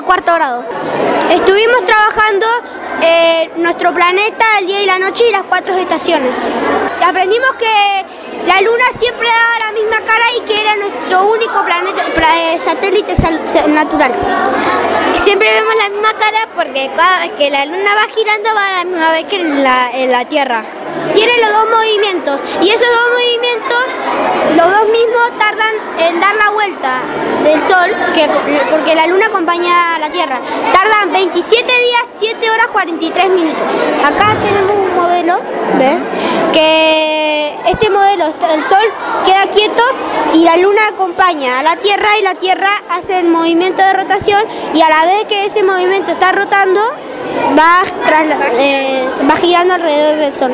de cuarto grado. Estuvimos trabajando eh, nuestro planeta, el día y la noche y las cuatro estaciones. Aprendimos que la luna siempre daba la misma cara y que era nuestro único planeta, eh, satélite natural. Siempre vemos la misma cara porque que la luna va girando va a la misma vez que la, en la Tierra. Tiene los dos movimientos y esos dos movimientos, los dos mismos tardan en dar la vuelta del Sol, que, porque la Luna acompaña a la Tierra. Tardan 27 días, 7 horas 43 minutos. Acá tenemos un modelo, ¿ves? Que este modelo, el Sol queda quieto y la Luna acompaña a la Tierra y la Tierra hace el movimiento de rotación y a la vez que ese movimiento está rotando, va, eh, va girando alrededor del Sol.